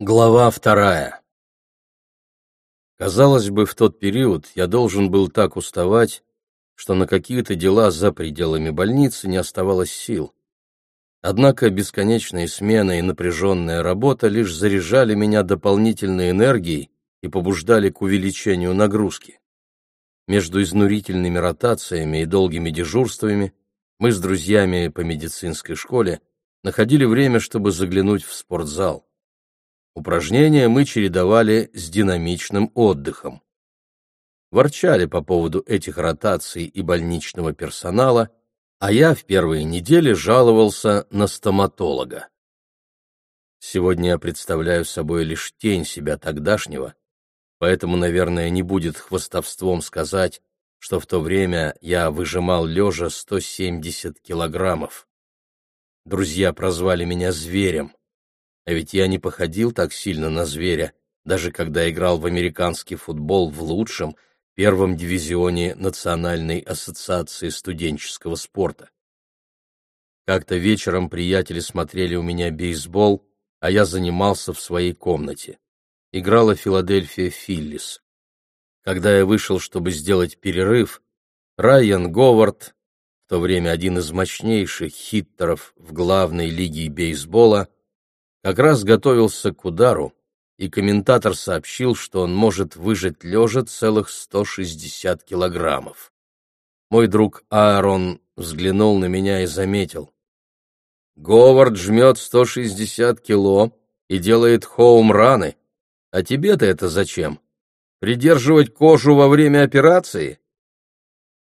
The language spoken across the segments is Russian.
Глава вторая Казалось бы, в тот период я должен был так уставать, что на какие-то дела за пределами больницы не оставалось сил. Однако бесконечные смены и напряженная работа лишь заряжали меня дополнительной энергией и побуждали к увеличению нагрузки. Между изнурительными ротациями и долгими дежурствами мы с друзьями по медицинской школе находили время, чтобы заглянуть в спортзал. Упражнения мы чередовали с динамичным отдыхом. Ворчали по поводу этих ротаций и больничного персонала, а я в первые недели жаловался на стоматолога. Сегодня я представляю собой лишь тень себя тогдашнего, поэтому, наверное, не будет хвостовством сказать, что в то время я выжимал лежа 170 килограммов. Друзья прозвали меня зверем. А ведь я не походил так сильно на зверя, даже когда играл в американский футбол в лучшем, первом дивизионе Национальной ассоциации студенческого спорта. Как-то вечером приятели смотрели у меня бейсбол, а я занимался в своей комнате. Играла Филадельфия Филлис. Когда я вышел, чтобы сделать перерыв, Райан Говард, в то время один из мощнейших хиттеров в главной лиге бейсбола, как раз готовился к удару, и комментатор сообщил, что он может выжать лежа целых 160 килограммов. Мой друг Аарон взглянул на меня и заметил. «Говард жмет 160 кило и делает хоум-раны. А тебе-то это зачем? Придерживать кожу во время операции?»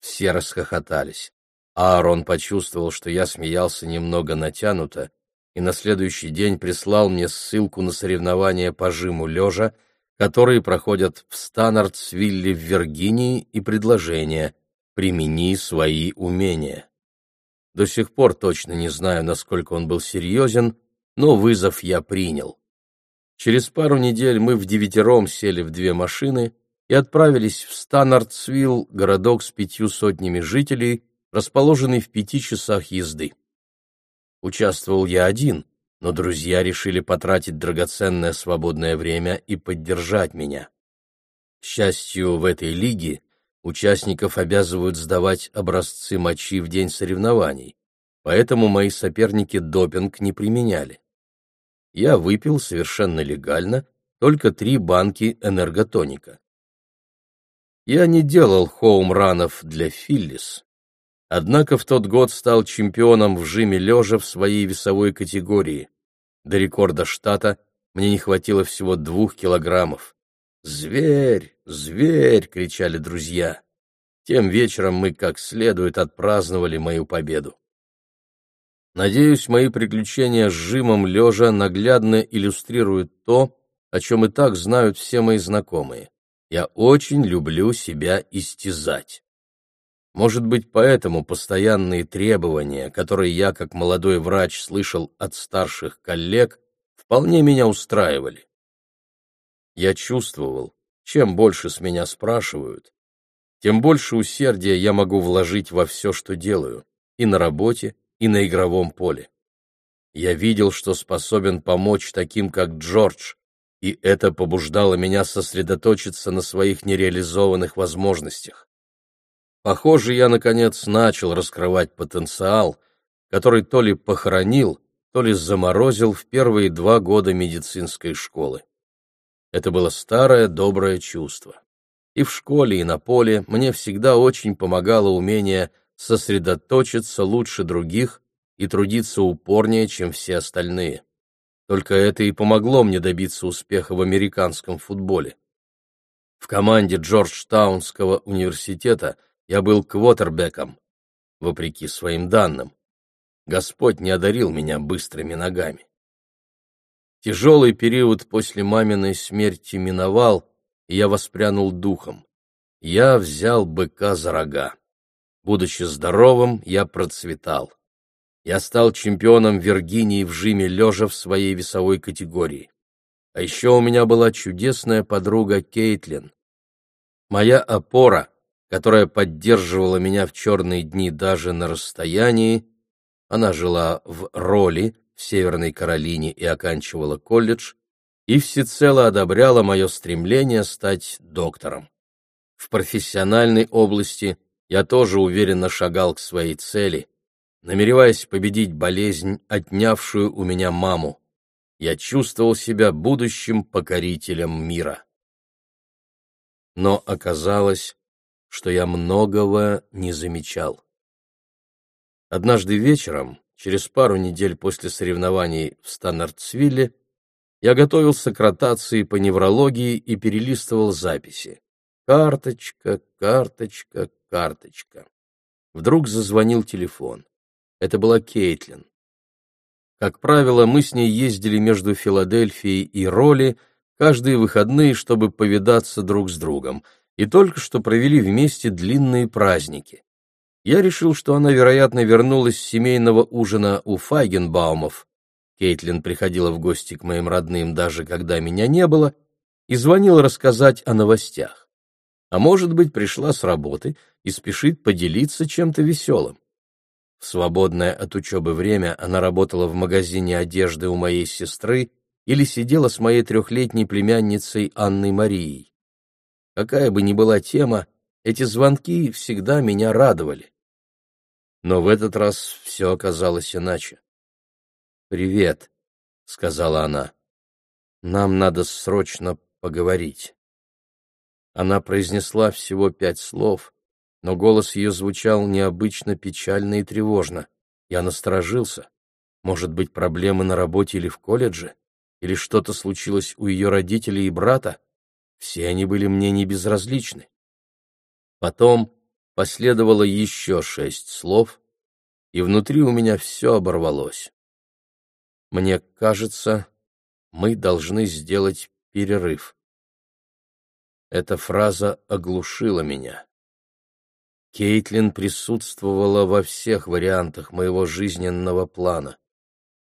Все расхохотались. Аарон почувствовал, что я смеялся немного натянуто, и на следующий день прислал мне ссылку на соревнования по жиму лежа, которые проходят в Станнардсвилле в Виргинии, и предложение «Примени свои умения». До сих пор точно не знаю, насколько он был серьезен, но вызов я принял. Через пару недель мы в девятером сели в две машины и отправились в Станнардсвилл, городок с пятью сотнями жителей, расположенный в пяти часах езды. Участвовал я один, но друзья решили потратить драгоценное свободное время и поддержать меня. К счастью, в этой лиге участников обязывают сдавать образцы мочи в день соревнований, поэтому мои соперники допинг не применяли. Я выпил совершенно легально только три банки энерготоника. Я не делал хоум-ранов для Филлис, Однако в тот год стал чемпионом в жиме лежа в своей весовой категории. До рекорда штата мне не хватило всего двух килограммов. «Зверь! Зверь!» — кричали друзья. Тем вечером мы как следует отпраздновали мою победу. Надеюсь, мои приключения с жимом лежа наглядно иллюстрируют то, о чем и так знают все мои знакомые. Я очень люблю себя истязать. Может быть, поэтому постоянные требования, которые я, как молодой врач, слышал от старших коллег, вполне меня устраивали. Я чувствовал, чем больше с меня спрашивают, тем больше усердия я могу вложить во все, что делаю, и на работе, и на игровом поле. Я видел, что способен помочь таким, как Джордж, и это побуждало меня сосредоточиться на своих нереализованных возможностях. Похоже, я, наконец, начал раскрывать потенциал, который то ли похоронил, то ли заморозил в первые два года медицинской школы. Это было старое доброе чувство. И в школе, и на поле мне всегда очень помогало умение сосредоточиться лучше других и трудиться упорнее, чем все остальные. Только это и помогло мне добиться успеха в американском футболе. В команде Джорджтаунского университета – я был квотербеком, вопреки своим данным. Господь не одарил меня быстрыми ногами. Тяжелый период после маминой смерти миновал, и я воспрянул духом. Я взял быка за рога. Будучи здоровым, я процветал. Я стал чемпионом Виргинии в жиме лежа в своей весовой категории. А еще у меня была чудесная подруга Кейтлин. Моя опора, которая поддерживала меня в черные дни даже на расстоянии. Она жила в Роли, в Северной Каролине и оканчивала колледж. и всецело одобряла мое стремление стать доктором. В профессиональной области я тоже уверенно шагал к своей цели, намереваясь победить болезнь, отнявшую у меня маму. Я чувствовал себя будущим покорителем мира. Но оказалось, что я многого не замечал. Однажды вечером, через пару недель после соревнований в Станнартсвилле, я готовился к ротации по неврологии и перелистывал записи. Карточка, карточка, карточка. Вдруг зазвонил телефон. Это была Кейтлин. Как правило, мы с ней ездили между Филадельфией и Роли каждые выходные, чтобы повидаться друг с другом, и только что провели вместе длинные праздники. Я решил, что она, вероятно, вернулась с семейного ужина у Файгенбаумов. Кейтлин приходила в гости к моим родным, даже когда меня не было, и звонила рассказать о новостях а может быть, пришла с работы и спешит поделиться чем-то веселым. В свободное от учебы время она работала в магазине одежды у моей сестры или сидела с моей трехлетней племянницей Анной Марией. Какая бы ни была тема, эти звонки всегда меня радовали. Но в этот раз все оказалось иначе. «Привет», — сказала она. «Нам надо срочно поговорить». Она произнесла всего пять слов, но голос ее звучал необычно печально и тревожно. Я насторожился. Может быть, проблемы на работе или в колледже? Или что-то случилось у ее родителей и брата? Все они были мне не безразличны. Потом последовало еще шесть слов, и внутри у меня все оборвалось. Мне кажется, мы должны сделать перерыв. Эта фраза оглушила меня. Кейтлин присутствовала во всех вариантах моего жизненного плана.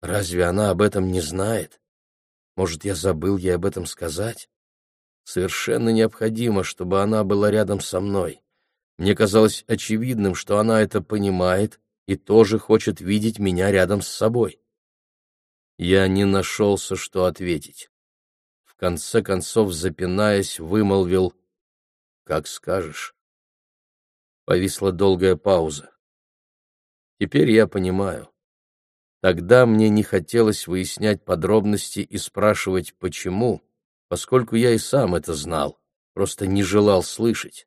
Разве она об этом не знает? Может, я забыл ей об этом сказать? Совершенно необходимо, чтобы она была рядом со мной. Мне казалось очевидным, что она это понимает и тоже хочет видеть меня рядом с собой. Я не нашелся, что ответить конце концов, запинаясь, вымолвил «Как скажешь». Повисла долгая пауза. Теперь я понимаю. Тогда мне не хотелось выяснять подробности и спрашивать «почему», поскольку я и сам это знал, просто не желал слышать.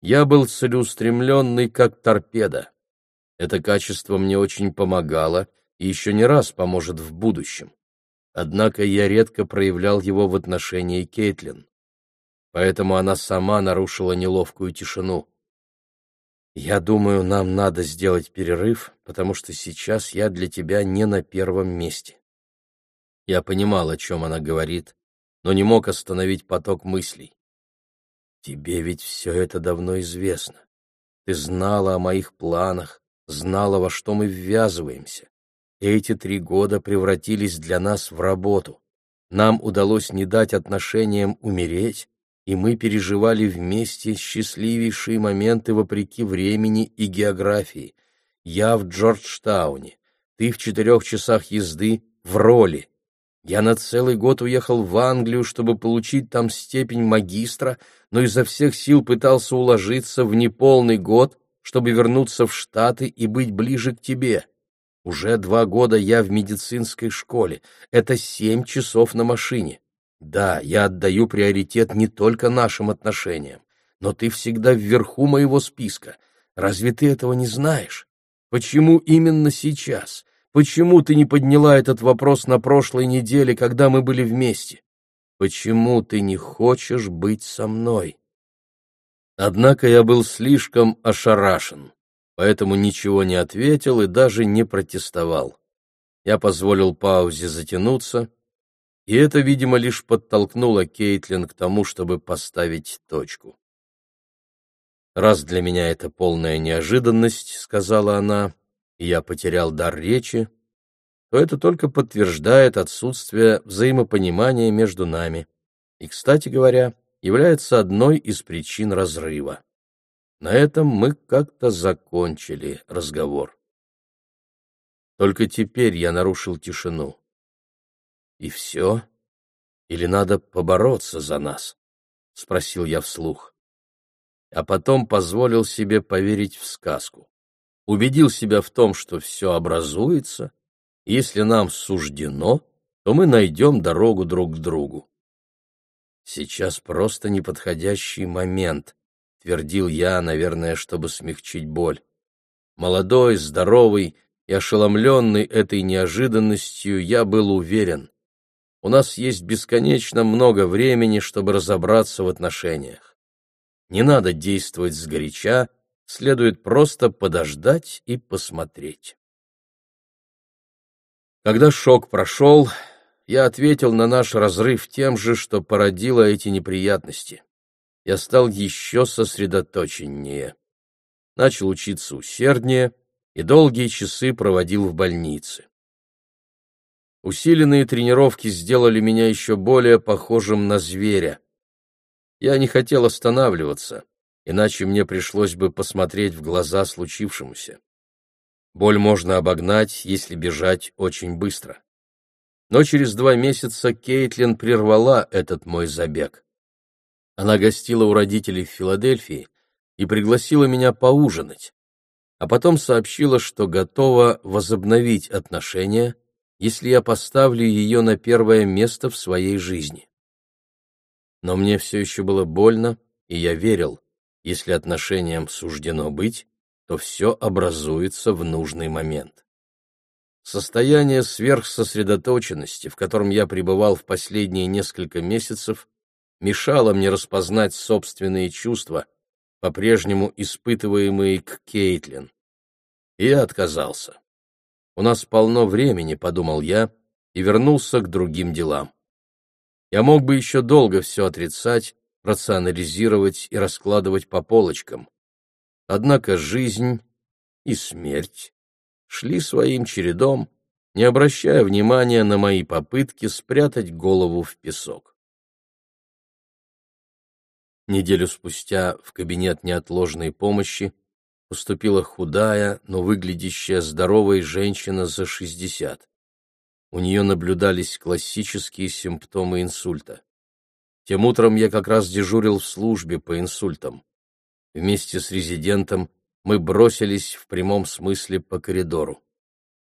Я был целеустремленный, как торпеда. Это качество мне очень помогало и еще не раз поможет в будущем однако я редко проявлял его в отношении Кейтлин. Поэтому она сама нарушила неловкую тишину. «Я думаю, нам надо сделать перерыв, потому что сейчас я для тебя не на первом месте». Я понимал, о чем она говорит, но не мог остановить поток мыслей. «Тебе ведь все это давно известно. Ты знала о моих планах, знала, во что мы ввязываемся. Эти три года превратились для нас в работу. Нам удалось не дать отношениям умереть, и мы переживали вместе счастливейшие моменты вопреки времени и географии. Я в Джорджтауне, ты в четырех часах езды в роли. Я на целый год уехал в Англию, чтобы получить там степень магистра, но изо всех сил пытался уложиться в неполный год, чтобы вернуться в Штаты и быть ближе к тебе. Уже два года я в медицинской школе. Это семь часов на машине. Да, я отдаю приоритет не только нашим отношениям, но ты всегда вверху моего списка. Разве ты этого не знаешь? Почему именно сейчас? Почему ты не подняла этот вопрос на прошлой неделе, когда мы были вместе? Почему ты не хочешь быть со мной? Однако я был слишком ошарашен поэтому ничего не ответил и даже не протестовал. Я позволил паузе затянуться, и это, видимо, лишь подтолкнуло Кейтлин к тому, чтобы поставить точку. «Раз для меня это полная неожиданность», — сказала она, — «и я потерял дар речи, то это только подтверждает отсутствие взаимопонимания между нами и, кстати говоря, является одной из причин разрыва. На этом мы как-то закончили разговор. Только теперь я нарушил тишину. И все? Или надо побороться за нас? — спросил я вслух. А потом позволил себе поверить в сказку. Убедил себя в том, что все образуется, если нам суждено, то мы найдем дорогу друг к другу. Сейчас просто неподходящий момент, твердил я, наверное, чтобы смягчить боль. Молодой, здоровый и ошеломленный этой неожиданностью, я был уверен. У нас есть бесконечно много времени, чтобы разобраться в отношениях. Не надо действовать сгоряча, следует просто подождать и посмотреть. Когда шок прошел, я ответил на наш разрыв тем же, что породило эти неприятности. Я стал еще сосредоточеннее. Начал учиться усерднее и долгие часы проводил в больнице. Усиленные тренировки сделали меня еще более похожим на зверя. Я не хотел останавливаться, иначе мне пришлось бы посмотреть в глаза случившемуся. Боль можно обогнать, если бежать очень быстро. Но через два месяца Кейтлин прервала этот мой забег. Она гостила у родителей в Филадельфии и пригласила меня поужинать, а потом сообщила, что готова возобновить отношения, если я поставлю ее на первое место в своей жизни. Но мне все еще было больно, и я верил, если отношениям суждено быть, то все образуется в нужный момент. Состояние сверхсосредоточенности, в котором я пребывал в последние несколько месяцев, мешало мне распознать собственные чувства, по-прежнему испытываемые к Кейтлин. И я отказался. У нас полно времени, подумал я, и вернулся к другим делам. Я мог бы еще долго все отрицать, рационализировать и раскладывать по полочкам. Однако жизнь и смерть шли своим чередом, не обращая внимания на мои попытки спрятать голову в песок. Неделю спустя в кабинет неотложной помощи поступила худая, но выглядящая здоровой женщина за шестьдесят. У нее наблюдались классические симптомы инсульта. Тем утром я как раз дежурил в службе по инсультам. Вместе с резидентом мы бросились в прямом смысле по коридору.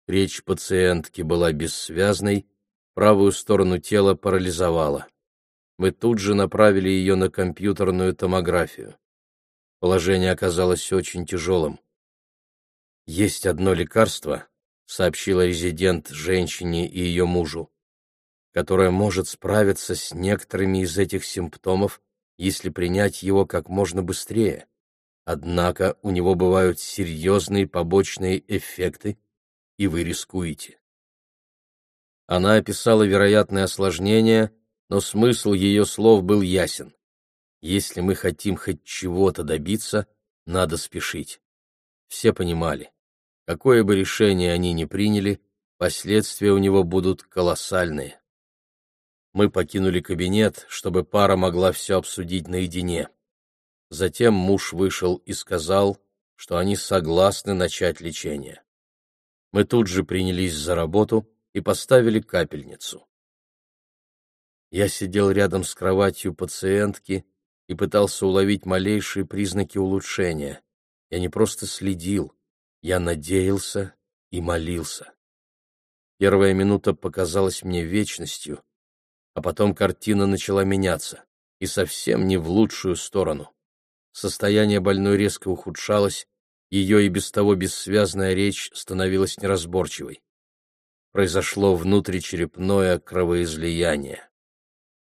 Речь пациентки была бессвязной, правую сторону тела парализовала. Мы тут же направили ее на компьютерную томографию. Положение оказалось очень тяжелым. «Есть одно лекарство», — сообщила резидент женщине и ее мужу, «которое может справиться с некоторыми из этих симптомов, если принять его как можно быстрее. Однако у него бывают серьезные побочные эффекты, и вы рискуете. Она описала вероятные осложнения, но смысл ее слов был ясен. Если мы хотим хоть чего-то добиться, надо спешить. Все понимали, какое бы решение они ни приняли, последствия у него будут колоссальные. Мы покинули кабинет, чтобы пара могла все обсудить наедине. Затем муж вышел и сказал, что они согласны начать лечение. Мы тут же принялись за работу и поставили капельницу. Я сидел рядом с кроватью пациентки и пытался уловить малейшие признаки улучшения. Я не просто следил, я надеялся и молился. Первая минута показалась мне вечностью, а потом картина начала меняться, и совсем не в лучшую сторону. Состояние больной резко ухудшалось, ее и без того бессвязная речь становилась неразборчивой. Произошло внутричерепное кровоизлияние.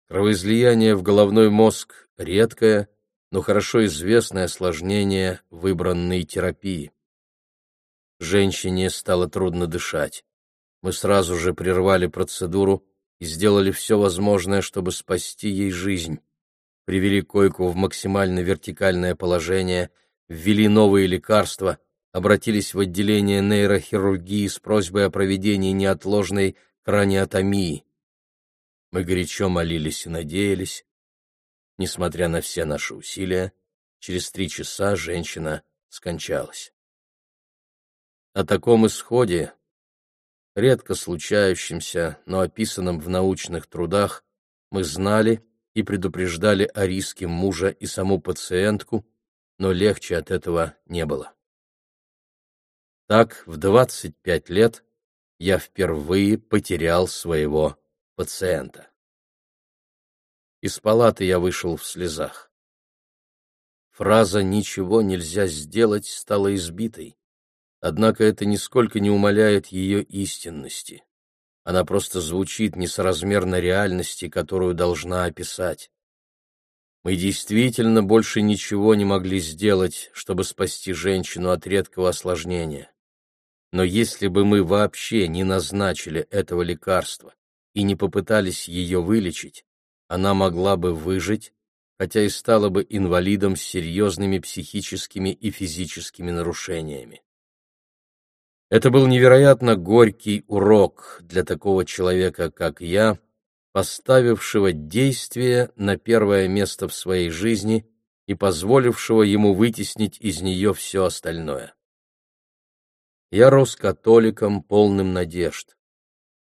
Кровоизлияние в головной мозг — редкое, но хорошо известное осложнение выбранной терапии. Женщине стало трудно дышать. Мы сразу же прервали процедуру и сделали все возможное, чтобы спасти ей жизнь привели койку в максимально вертикальное положение, ввели новые лекарства, обратились в отделение нейрохирургии с просьбой о проведении неотложной краниотомии. Мы горячо молились и надеялись. Несмотря на все наши усилия, через три часа женщина скончалась. О таком исходе, редко случающемся, но описанном в научных трудах, мы знали и предупреждали о риске мужа и саму пациентку, но легче от этого не было. Так, в 25 лет я впервые потерял своего пациента. Из палаты я вышел в слезах. Фраза «ничего нельзя сделать» стала избитой, однако это нисколько не умаляет ее истинности. Она просто звучит несоразмерно реальности, которую должна описать. Мы действительно больше ничего не могли сделать, чтобы спасти женщину от редкого осложнения. Но если бы мы вообще не назначили этого лекарства и не попытались ее вылечить, она могла бы выжить, хотя и стала бы инвалидом с серьезными психическими и физическими нарушениями. Это был невероятно горький урок для такого человека, как я, поставившего действие на первое место в своей жизни и позволившего ему вытеснить из нее все остальное. Я рос католиком, полным надежд.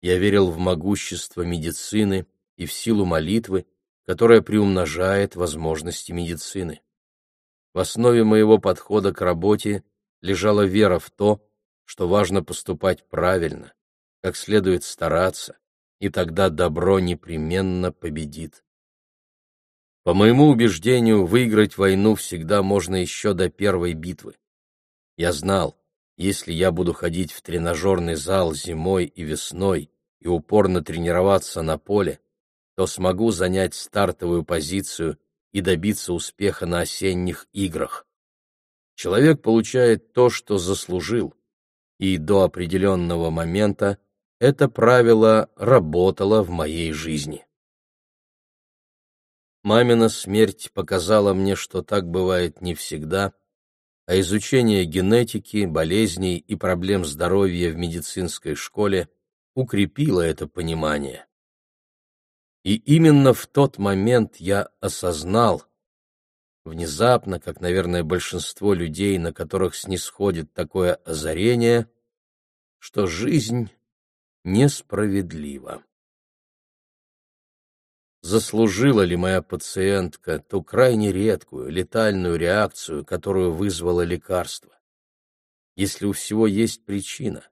Я верил в могущество медицины и в силу молитвы, которая приумножает возможности медицины. В основе моего подхода к работе лежала вера в то, что важно поступать правильно, как следует стараться, и тогда добро непременно победит. По моему убеждению, выиграть войну всегда можно еще до первой битвы. Я знал, если я буду ходить в тренажерный зал зимой и весной и упорно тренироваться на поле, то смогу занять стартовую позицию и добиться успеха на осенних играх. Человек получает то, что заслужил, и до определенного момента это правило работало в моей жизни. Мамина смерть показала мне, что так бывает не всегда — а изучение генетики, болезней и проблем здоровья в медицинской школе укрепило это понимание. И именно в тот момент я осознал, внезапно, как, наверное, большинство людей, на которых снисходит такое озарение, что жизнь несправедлива заслужила ли моя пациентка ту крайне редкую летальную реакцию, которую вызвало лекарство. Если у всего есть причина,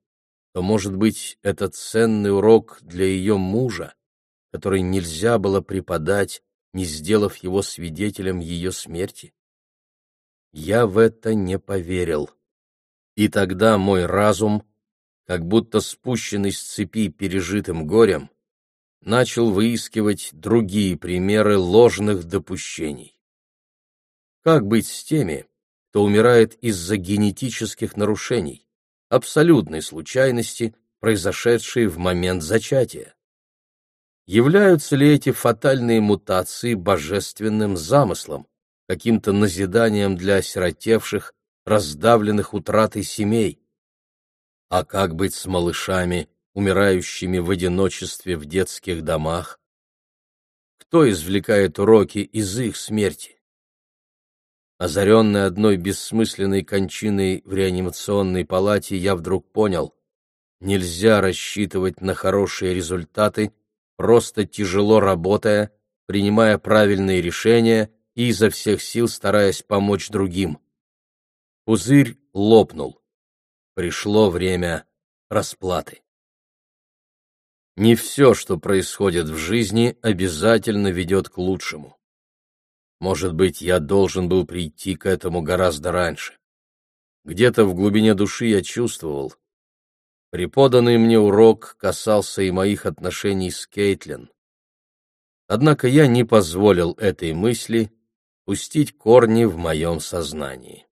то, может быть, это ценный урок для ее мужа, который нельзя было преподать, не сделав его свидетелем ее смерти? Я в это не поверил. И тогда мой разум, как будто спущенный с цепи пережитым горем, начал выискивать другие примеры ложных допущений. Как быть с теми, кто умирает из-за генетических нарушений, абсолютной случайности, произошедшей в момент зачатия? Являются ли эти фатальные мутации божественным замыслом, каким-то назиданием для осиротевших, раздавленных утратой семей? А как быть с малышами, умирающими в одиночестве в детских домах? Кто извлекает уроки из их смерти? Озаренный одной бессмысленной кончиной в реанимационной палате, я вдруг понял, нельзя рассчитывать на хорошие результаты, просто тяжело работая, принимая правильные решения и изо всех сил стараясь помочь другим. Пузырь лопнул. Пришло время расплаты. Не все, что происходит в жизни, обязательно ведет к лучшему. Может быть, я должен был прийти к этому гораздо раньше. Где-то в глубине души я чувствовал. Преподанный мне урок касался и моих отношений с Кейтлин. Однако я не позволил этой мысли пустить корни в моем сознании.